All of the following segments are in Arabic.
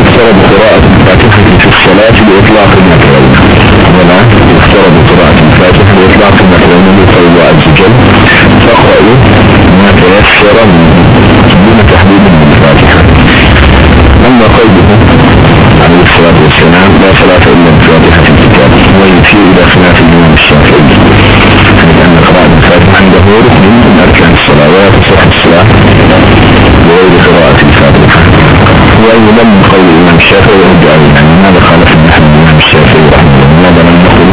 يفترض قراءة الفاتحة في الصلاة بإطلاق المكان ولا يفترض قراءة الفاتحة بإطلاق المكان لقول الله عز وجل فاقرأوا ما تيسر دون تحديد من الفاتحة. أما قوله عليه الصلاة والسلام لا صلاة إلا بفاتحة الكتاب. ويشير إلى خلاف الإمام الشافعي. لأن قراءة الفاتحة عنده ركن من أركان الصلاة تصح الصلاة. بغير قراءة الفاتحة. وأيضا من قول الإمام الشافعي ورجع يعني ماذا خالف النحو الإمام الشافعي رحمه الله. ماذا لم نقل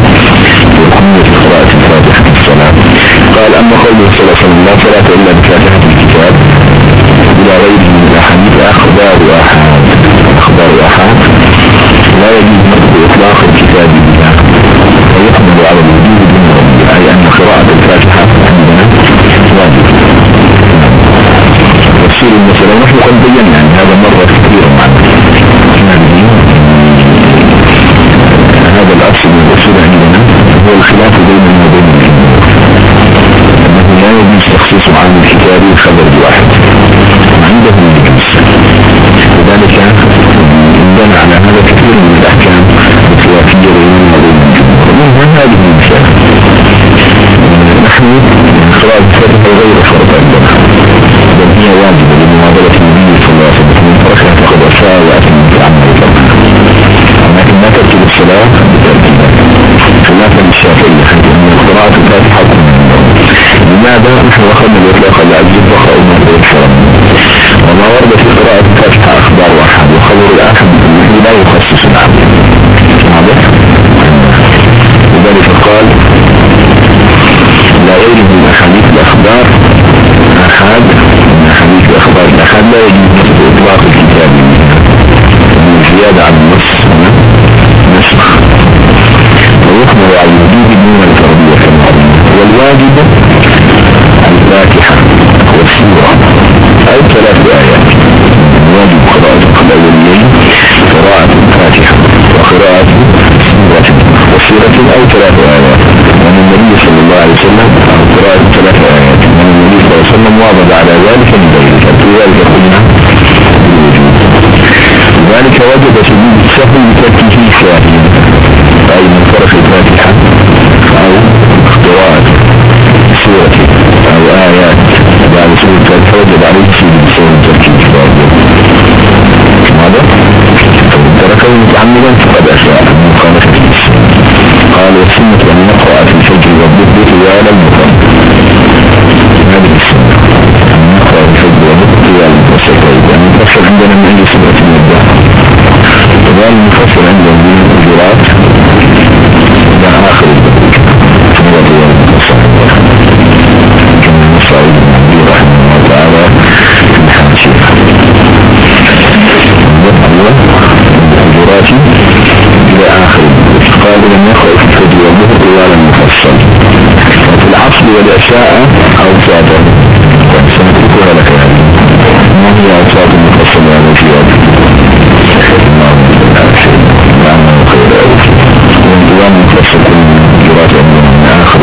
بحكمية قراءة الفاتحة في الصلاة. قال أما قوله صلى الله عليه وسلم لا صلاة إلا بفاتحة الكتاب. إلى غيره من الأحاديث أخبار أحد أخبار أحد لا يجوز نقل إطلاق الكتاب بها ويحمل على الوجود ربه أي أن قراءة الفاتحة عندنا واجب تفسير المسألة ونحن قد بينا يعني هذا مرة كثيرا معنا هذا الأصل من الأصول عندنا. هو الخلاف بيننا وبين الجمهور أنه لا يجوز تخصيص عن الكتاب خبر واحد عنده يجوز. لذلك عندنا على هذا كثير من الأحكام الخلافية بيننا وبين الجمهور منها هذه المسألة نحن قراءة الفاتحة غير فرض عندنا. بل هي واجبة لمواظبة النبي صلى الله عليه وسلم من تركها فقد أساء عمل ولكن ما ترتب الصلاة؟ خلافا للشافعية. حيث أن قراءة الفاتحة لماذا؟ نحن أخذنا الإطلاق على عز وقرأ ما تيسر وما ورد في قراءة الفاتحة أخبار واحد وخبر الآخر بالنحو لا يخصص العبد واضح؟ لذلك قال لا غير من أحاديث الأخبار أحد من أحاديث الأخبار الأحد لا يجوز إطلاق الكتاب من زيادة عن النص نسخ ويحمل على الوجود دون الفرضية كالمعلومة والواجب الفاتحة والسورة أو ثلاث آيات واجب قراءة الأوليين قراءة الفاتحة وقراءة سورة وسورة أو ثلاث آيات ومن النبي صلى الله عليه وسلم. قراءة ثلاث آيات ومن النبي صلى الله عليه وسلم واظب على ذلك من ذلك ذلك قلنا ذلك وجب سجود السهل بتركه شاهد أي من فرق الفاتحة أو قراءة سورة أو آيات بعد سورة الفاتحة وجب عليه سجود السهل بتركه هذا تركه متعمدا فقد أشاء مخالفة قال والسنة أن نقرأ في الفجر والضبط طوال المفرد المفصل عندنا من أجل سبعة مدة وقال المفصل عندنا من الجرات ده آخر إلى آخر قال لم يخرج في الفجر طوال المفصل. وفي العصر والعشاء أوساطا طيب، سنذكرها لك ما هي أوساط يا مجياد اللهم خير وانتظام المفصل جرات من آخر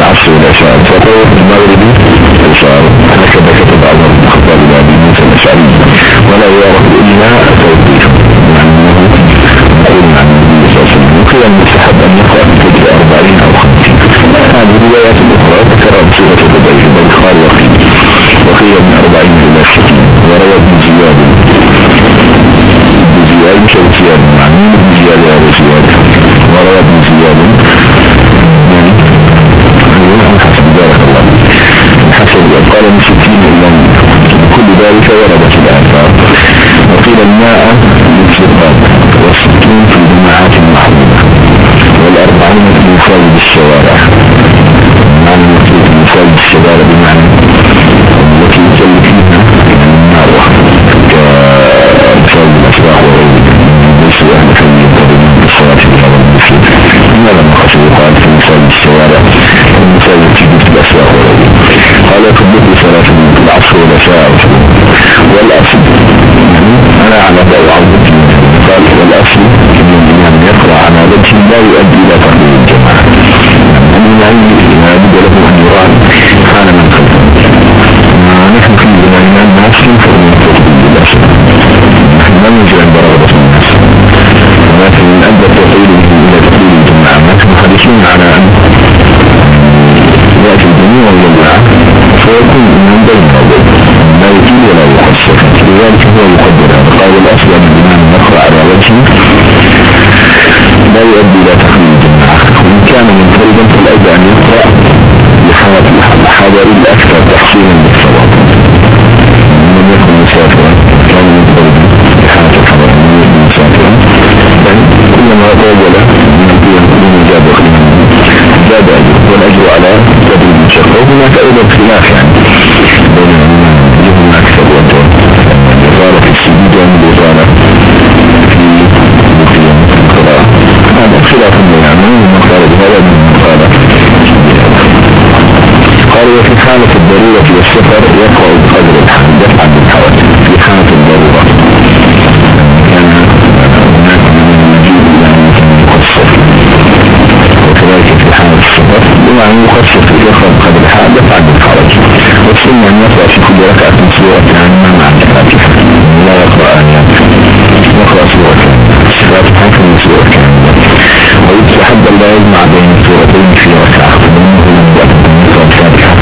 العصر والعشاء فطور المغرب قصار هكذا كتب عمر بن الخطاب إلى ابي موسى الاشعري ولا يعرف إلا مقول عن النبي صلى الله عليه وسلم وقيل المستحب أن يقرأ في التجربة أربعين أو خمسين. هذه روايات أخرى ذكرها بصيغة البداية البخاري وقيل وقيل من أربعين إلى ستين. وروى ابن زياد ابن زياد مش ابن زياد معني ابن زياد يا أبو زياد. وروى ابن زياد كل ذلك وردت الآثار وقيل الماء للفقاد والستون في الجماعات المحمودة والأربعون في مفاوض الشوارع. معنى المفروض مفاوض الشوارع بمعنى التي يصلي فيها النار كمفاوض الأسواق وغيره. ليس أهل كم يقرب الصلاة في هذا المسجد هذا ما خشب يقال في مفاوض الشوارع؟ التي في الأسواق وغيره. قال يكبر صلاة العصر والعشاء. والأصل يعني أنا على ضوء عودتي قال والأصل الإمام يقرأ على وجه لا يؤدي إلى تقليل الجماعة الإمام لابد له أن يراد حال من خلفه نحن في الناس ينفر من تقليل الأصل نحن لا نوجد عند رغبة الناس ولكن من أدى التقليل إلى تقليل الجماعة نحن حديثون على أن يأتي الجميع والجماعة فيكون من بين الأول لا يطيل ولا يقصر لذلك هو يقدر قال أن الإمام يقرأ على وجهه. لا يؤدي إلى تقليل الجماعة وإن كان منفردا فالأولى أن يقرأ بحالة الحضر الأكثر تحصيلا للصواب. من يكن مسافرا كان منفردا بحالة الحضر من يكن مسافرا. بل كلما طول من الدين من جاب زاد أجر. والأجر على قدر المشقة وهناك أيضا خلاف يعني حالة الضرورة والسفر يقرأ بقدر الحمد بالحوادث في حالة الضرورة كان هناك من المجيب إلى يقصر وكذلك في حالة السفر بما يقرأ بقدر الحمد دفعا والسنة أن يقرأ في كل ركعة سورة يعني ما مع الفاتحة لا يقرأ آيات يقرأ سورة الفاتحة كم سورة ويستحب أن لا يجمع بين السورتين في ركعة فإنه يبدأ يقرأ الفاتحة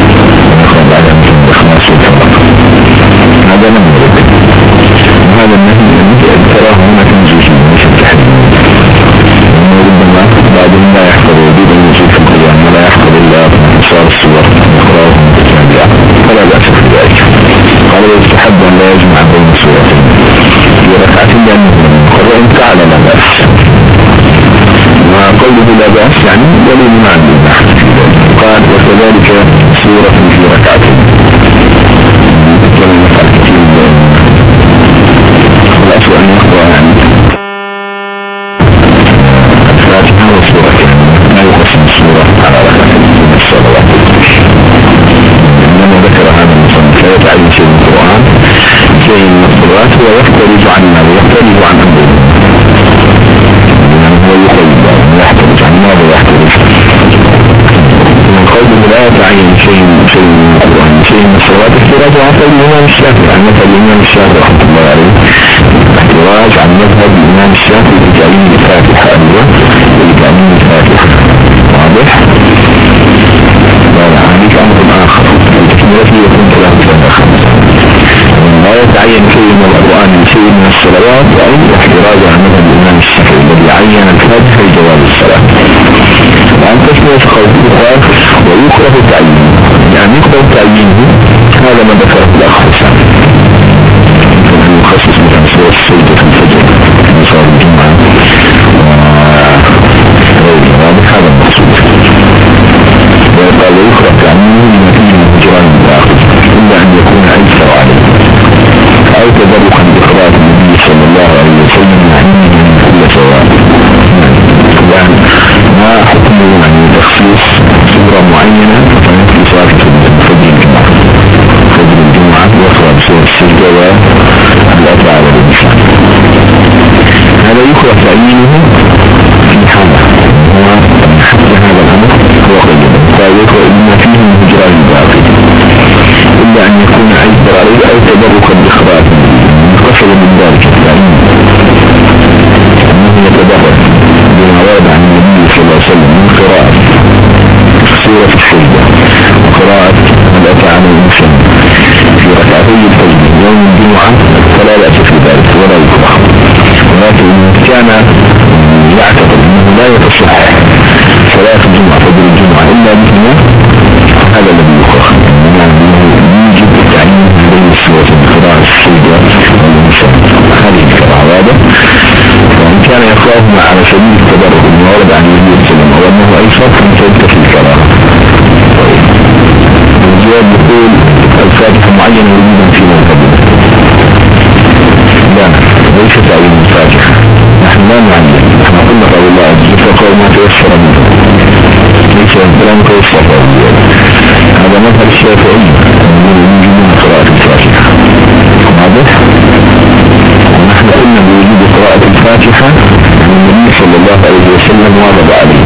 ويقرأ بعدها مثل الإخلاص والفرق هذا لم يرد وهذا النهي الذي تراه هنا تنزيل ليس التحريم ربما بعضهم لا يحفظ وجود الوجود في القيام ولا يحفظ الا انتصار الصور قال ويستحب أن لا يجمع بين الصورتين في ركعة لأنه وإن فعل لا بأس. وقوله لا بأس يعني دليل عن النحو قال وكذلك سورة في ركعتين ولم يفعل أن يقرأ يعني. يقسم السورة على ركعتين. من الصلوات شيء من الصلوات عن عن أمره يعني هو يقيد ويحترج عن ماذا يحترج من قوله لا يتعين شيء من القرآن شيء من الصلوات احتراج عن قول الإمام الشافعي عن رحمة الله عليه. احتراج عن مذهب الإمام الشافعي لتعيين الفاتحة. أيضا لتعيين الفاتحة. واضح؟ لا يتعين شيء من القرآن شيء من الصلوات أي احتراج عن مذهب الإمام الشافعي الذي عين الفاتحة لجواز الصلاة. وعن تسمية قوله ويكره تعيينه يعني يكره تعيينه هذا ما ذكره الأخ حسام. يخصص مثلا سورة السجدة الصلاة away. إلا بهما هذا الذي يعني يجب تعيين بين السورة قراءة السجدة والإنسان هذه الكراهة. وإن كان يقرأهما على سبيل تيسر هذا مذهب الشافعي. من يجبون قراءة الفاتحة واضح ونحن قلنا بوجود قراءة الفاتحة عن النبي صلى الله عليه وسلم واضح عليه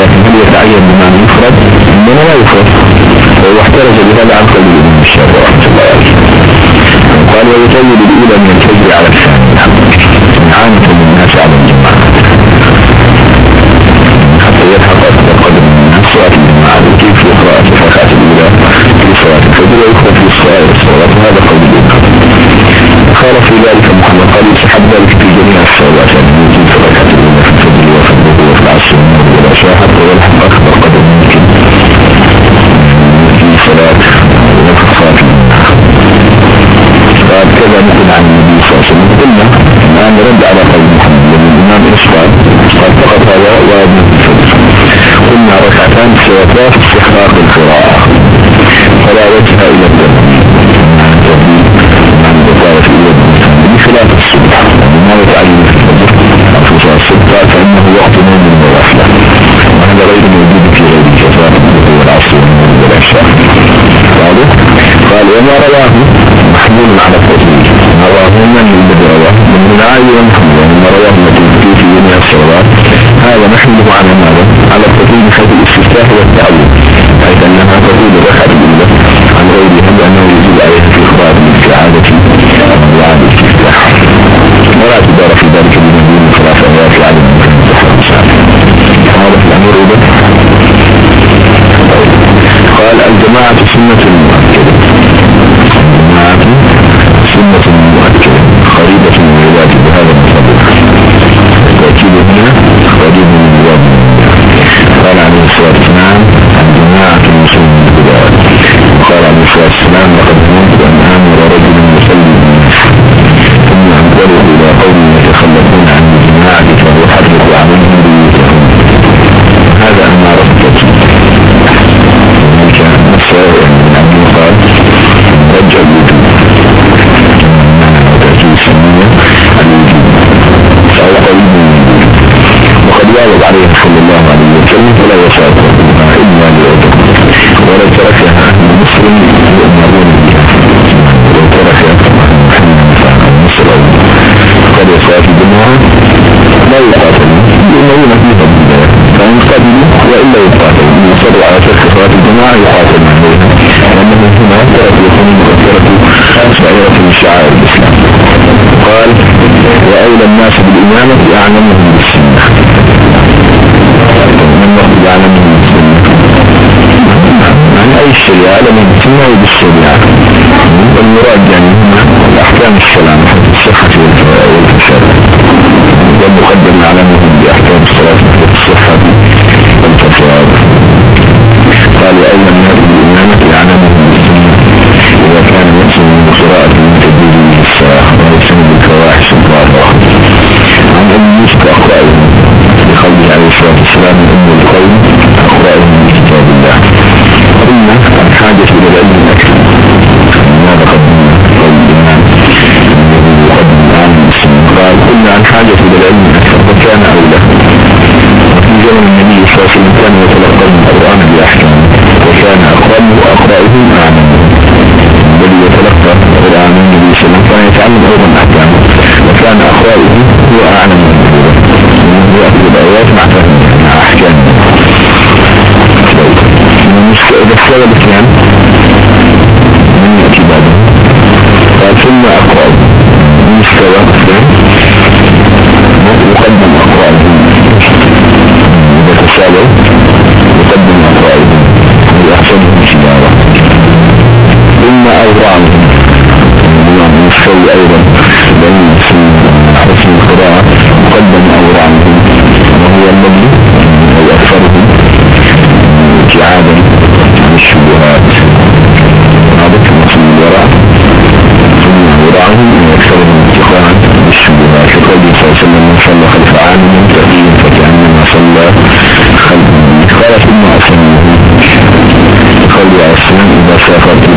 لكن هل يتعين بمعنى يفرد؟ انما لا يفرد. وهو احترز بهذا عن قول الإمام الشافعي رحمة الله عليه. قال ويطول الأولى من الفجر على الثانية. عامة الناس على الجماعة في الركعة الاولى في صلاة الفجر ويقرأ في الصلاة والصلاة وهذا قول قال في ذلك محمد قال يسحب ذلك في جميع الصلوات يعني يجب في الركعة الاولى في الفجر وفي الظهر وفي العصر والمغرب والعشاء حتى يلحق اكبر قدر ممكن في صلاة وفي الصلاة قال كذا مثل عن النبي صلى الله عليه وسلم قلنا الآن رد على قول محمد لأن الإمام إسقاط قال فقط هذا وابن الفجر قلنا ركعتان سوتا في استحقاق القراءة فلا وجه إلى التنبيه بخلاف الصبح يتعين في الفجر الصبح فإنه وهذا غير موجود في غير وهو العصر قال وما رواه محمول على التطبيق ما رواه من الذي من العالي والمحمول وما رواه التطبيق في جميع الصلوات هذا نحمله على ماذا على التطبيق حيث الاستفتاح والتعود حيث أنها تطول الركعة الأولى عن غيرها لأنه يجب عليها في إخبار بالاستعادة وعد الاستفتاح لا يقاتلون يؤمرون فيها بالله فإن قبلوا وإلا يقاتلون يصروا على ترك صلاة الجماعة يقاتلون عليها هنا ترك يكون مغفرة شعيرة من شعائر الإسلام. قال وأولى الناس بالإمامة أعلمهم بالسنة. من وقت أعلمهم بالسنة. عن أي الشريعة؟ أعلمهم بالسنة وبالشريعة. والمراد يعني الأحكام السلام الصحة والفساد والمقدم أعلمهم بأحكام الصلاة والصحة والفساد قال وأولى الناس بالإمامة أعلمهم بالسنة؟ إذا كان يحسن من قراءة المتدين للصلاة ويحسن بالفواحش الظاهرة. عن أم يوسف أقرأهم الحاجة إلى العلم أكثر فكان أولى وفي زمن النبي صلى الله عليه وسلم كان يتلقى القرآن بأحكامه وكان أقرأه وأقرأه أعلمه الذي يتلقى القرآن من كان أقواله هو أعلم من هو. أكل الآيات مع فهمها مع أحكامها إذا السبب اثنان من قال ثم أقوال من السبب اثنان يقدم أقوالهم إذا تساووا يقدم أقوالهم ويحسنهم شبارة ثم أوضعهم يستوي أيضا. بين حسن القراءة. يقدم أوضعهم وهو الذي أو أكثرهم ابتعادا عن الشبهات هذا كما الوراء ثم وراءهم يكثرهم اتقاء بالشبهات لقوله صلى الله عليه وسلم من صلى خلف عالم تقي فكأنما صلى خلف قال ثم أصليه قول عليه السلام إذا سافرت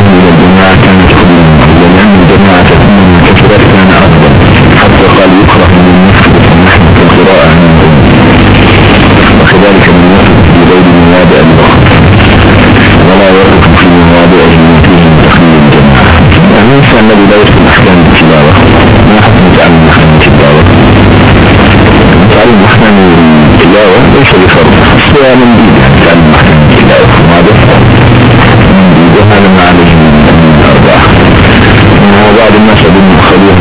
إلى الجماعة كانت خدمة ولأن الجماعة تكون من كثرة كان أفضل حتى قال يكره من المسجد نحن في القراءة عنه وكذلك من يصل في غير مواضع الوقت ولا يرد في مواضع فيه تخليل الجماعة يعني الإنسان الذي لا يفهم أحكام التلاوة ما حكم تعلم أحكام التلاوة تعلم أحكام التلاوة ليس بفرض سواء muktedir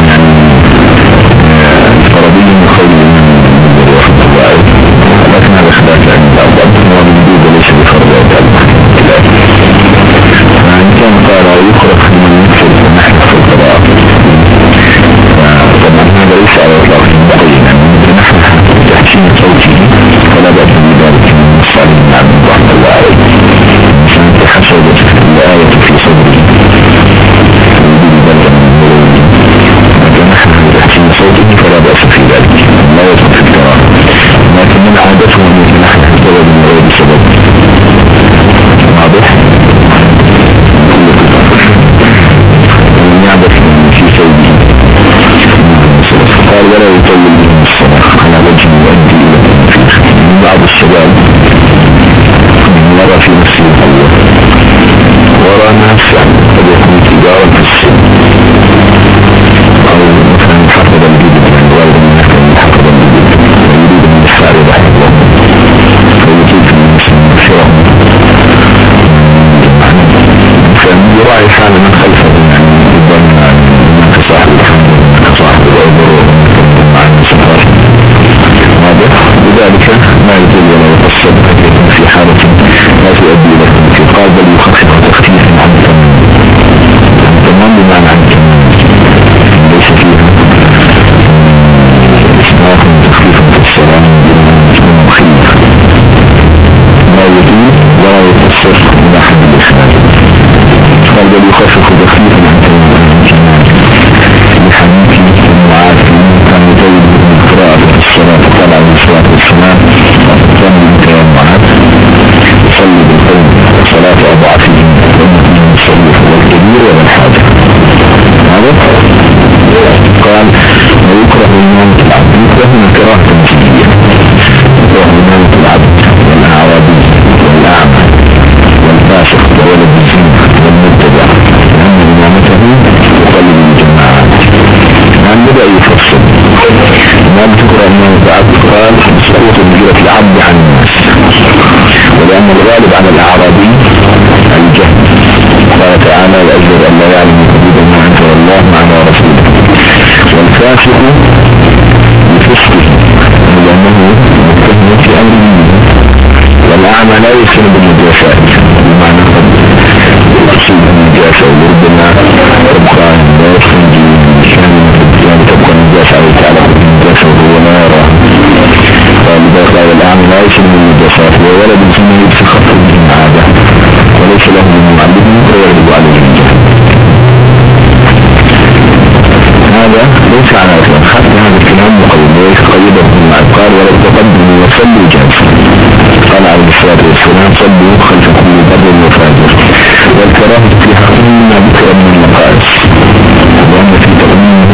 ولأن الغالب على الأعرابي الجهل. قال تعالى وأجر أن لا يعلم حدود ما أنزل الله على رسوله. والفاسق بفسقه لأنه متهم في أمر والأعمى لا يسلم بالنجاسات بمعنى قد تصيب النجاسة وربما تبقى كان يعني تبقى النجاسة أو تعلق بالنجاسة وهو لا يراها فلذلك قال الأعمى لا يسلم بالنجاسات ليس على اطلاق حتى هذا الكلام مقيد وليس قيده مع قال ولو تقدموا وصلوا جالس قال عليه الصلاة والسلام صلوا خلف كل بر وفاجر. والكراهه في حقه ما ذكر من المقاييس وأن في تقديمه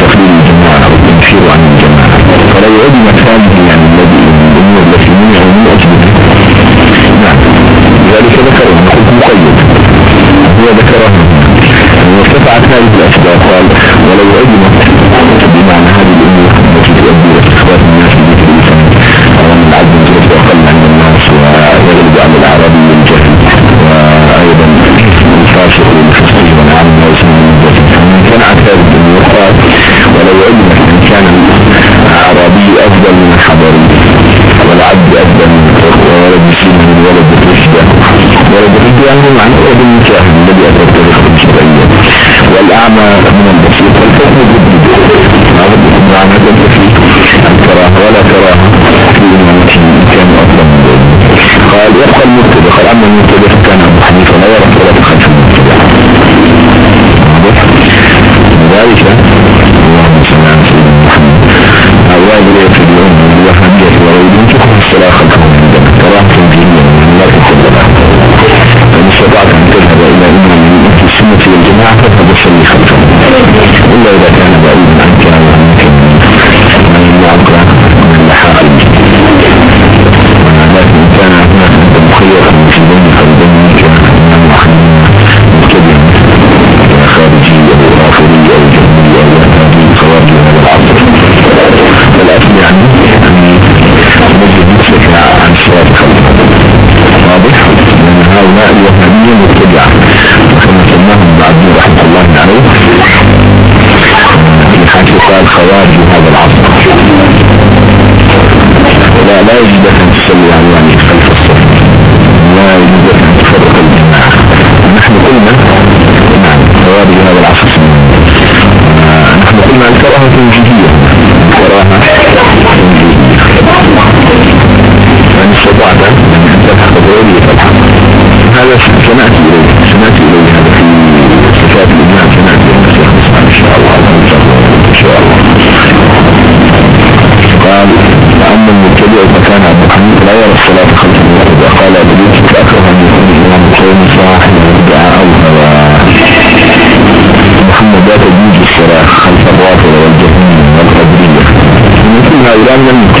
تقليل الجماعة والتنفير عن الجماعة. فلو عدمت هذه يعني الذي الأمور التي منعوا من اجلها نعم لذلك ذكره مقيد. هو ذكره. وارتفعت هذه الأسباب قال ولو علمت بمعنى هذه الأمور التي تؤدي إلى استخدام الناس بذكر الإنسان وأن العدل جلد أقل عند الناس ويغلب على العربي والجهل وأيضا الفاسق والفسق والعام لا يسمى من الجهل فمن صنعت هذه الأمور ولو علمت أن كان الأعرابي أفضل من الحضري والعبد أفضل من ولد مسلم من ولد الرشدة ولد الرشدة يعني معنى ولد المكاهن الذي أتى التاريخ الشرعية والأعمى من المبتدع قال أما المبتدع مبتدعة وكما سماهم بعدين رحمة الله عليه. في حاجة قال خوارج هذا العصر. لا لا يجب أن تصلي على Amin.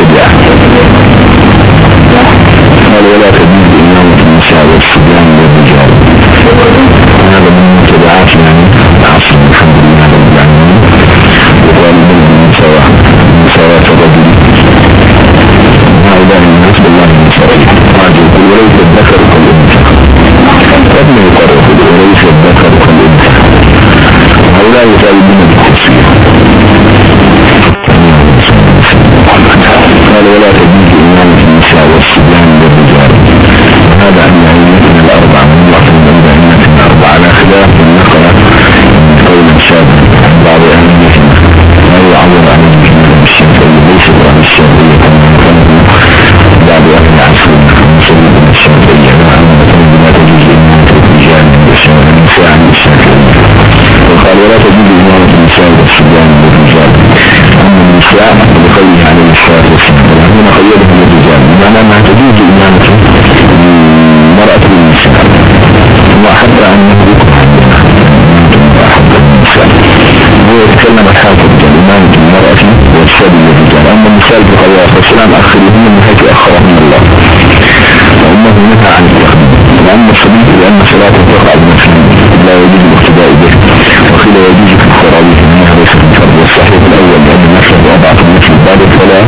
بمعنى أنها تجوز إمامة المرأة للنساء وحتى أنه يتكلم الرجال إمامة المرأة والسبي للرجال أما النساء بقوله والسلام أخرهن من حيث أخرهن الله. وأنه نهى عن التخديم وأما الصديق لأن صلاة تقع بنفسه لا يجوز الاقتداء به. وقيل يجوز في الخرابي أنها ليست الفرد والصحيح الأول لأن النفس أضعف النفس البالغ فلا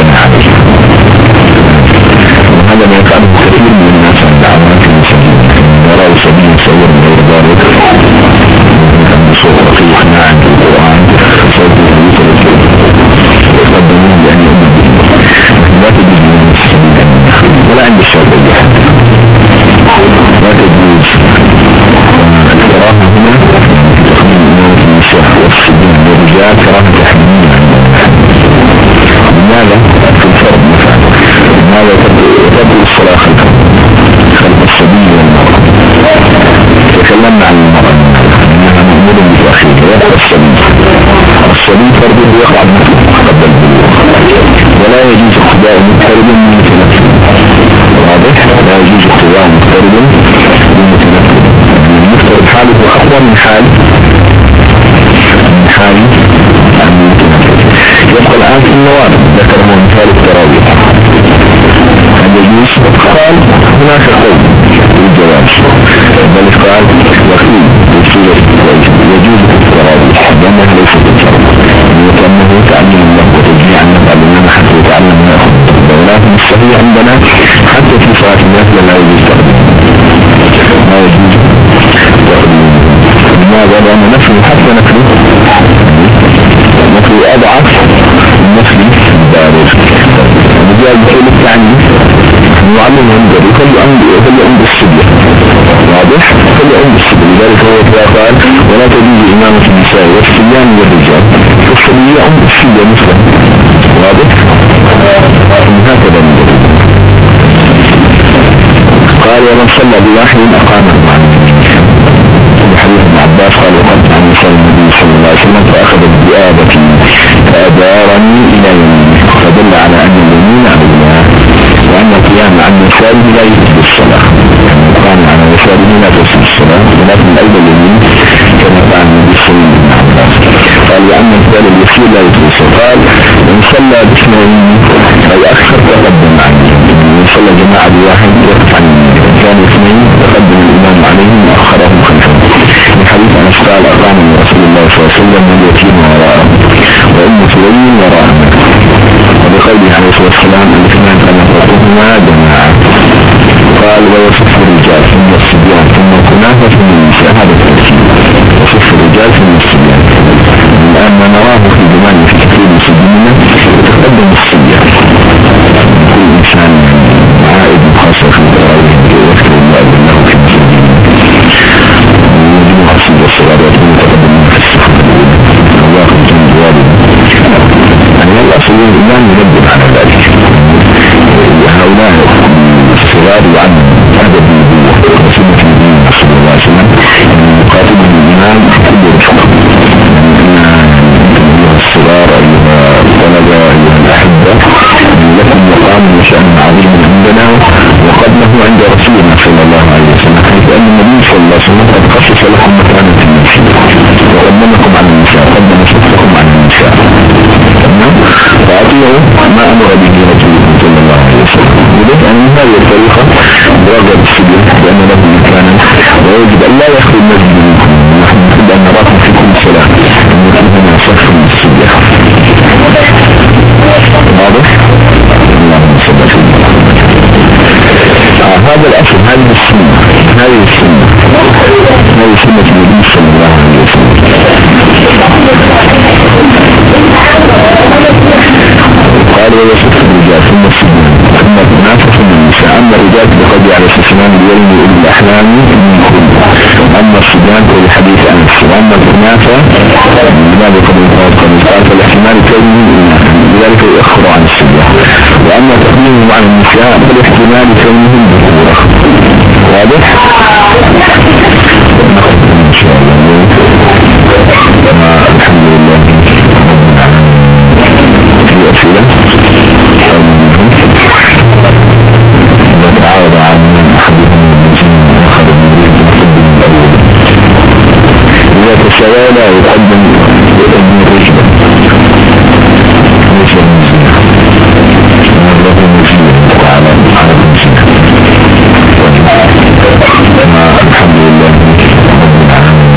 النوافل كثير من الناس عند عمرك المسلمين يروا سبيل صور من غير ذلك صوت رقيق ناعم في القرآن صوت الهوية يقدمون لأن يؤمن لا تجد من المسلمين ولا عند الشعب حتى لا تجوز الكراهة هنا تقديم إمامة النساء والصبيان والرجال كراهة تحميمية لماذا؟ في الفرد مثلا لماذا تبدو الصلاة خلف شبيه فرد يقع قبل ولا يجوز اقتداء من بمتنفس واضح؟ لا يجوز اقتداء من بمتنفس المفترض حاله أقوى من حال تعلم الله وتجميع النفع لنا حتى يتعلم ما ولكن الصحيح عندنا حتى في صلاة الناس لا يجوز ما يجوز لأن نفسه حتى نفسه نفسه أضعف النفسي البارز وجاء بكل التعنيف نعلمهم ذلك كل أمر السبيل واضح كل أمر السبيل لذلك هو قال ولا تجوز إمامة النساء والصبيان والرجال أمر السبيل مثلا. واضح؟ هكذا قال ومن صلى بواحد أقام معه حديث ابن عباس قال وقد عن صلى النبي صلى الله عليه وسلم فأخذ بآبتي فأدارني إلى يمينه فدل على أن اليمين على الله وأن القيام عن يساره لا يفسد الصلاة. القيام عن يساره لا تفسد الصلاة. ولكن أيضا اليمين كما قال وأن الفعل اليسير لا الصلاة قال إن صلى باثنين أو أكثر تقدم عني إن صلى جماعة بواحد يقف عن كان اثنين تقدم الإمام عليهم وأخرهم خلفهم من حديث أنس قال أقام رسول الله صلى الله عليه وسلم من يتيم وراءه وأم سليم وراءه. وبقوله عليه الصلاة والسلام الاثنان كان فرقهما جماعة. قال ويصف الرجال ثم الصبيان ثم الكنافة ثم النساء هذا الترتيب. وصف الرجال ثم الصبيان الآن نراه في زمان في كثير من سبيلنا يتقدم الصبيان كل إنسان عائد خاصة في الدرائه ويذكر الله بالله في الحسن والصغار يكون متقدمين في السفر. الله جل والد يعني الأصل الإيمان ينبه على ذلك. هؤلاء الصغار وعن هذا النبوة. لكم مكانا في النساء وقدمكم عن النساء قدم صفكم عن النساء فأطيعوا ما أمر به رسوله صلى الله عليه وسلم وذلك أن هذه الطريقة برغب السبيل لأن له مكانا ويجب أن لا يخلو المسجد منكم نحن نحب أن نراكم هذه سنة النبي صلى الله عليه وسلم قال ويصف الرجال ثم السجن ثم ثم النساء أما الرجال فقد على السلام بيوم إلى الأحلام أما السجان فالحديث أنس وأما الكنافة لماذا قد قال فالاحتمال كونه لذلك يأخر عن السجان وأما تقديمه عن النساء فالاحتمال كونه الذكورة واضح ولا يحب أن يرجم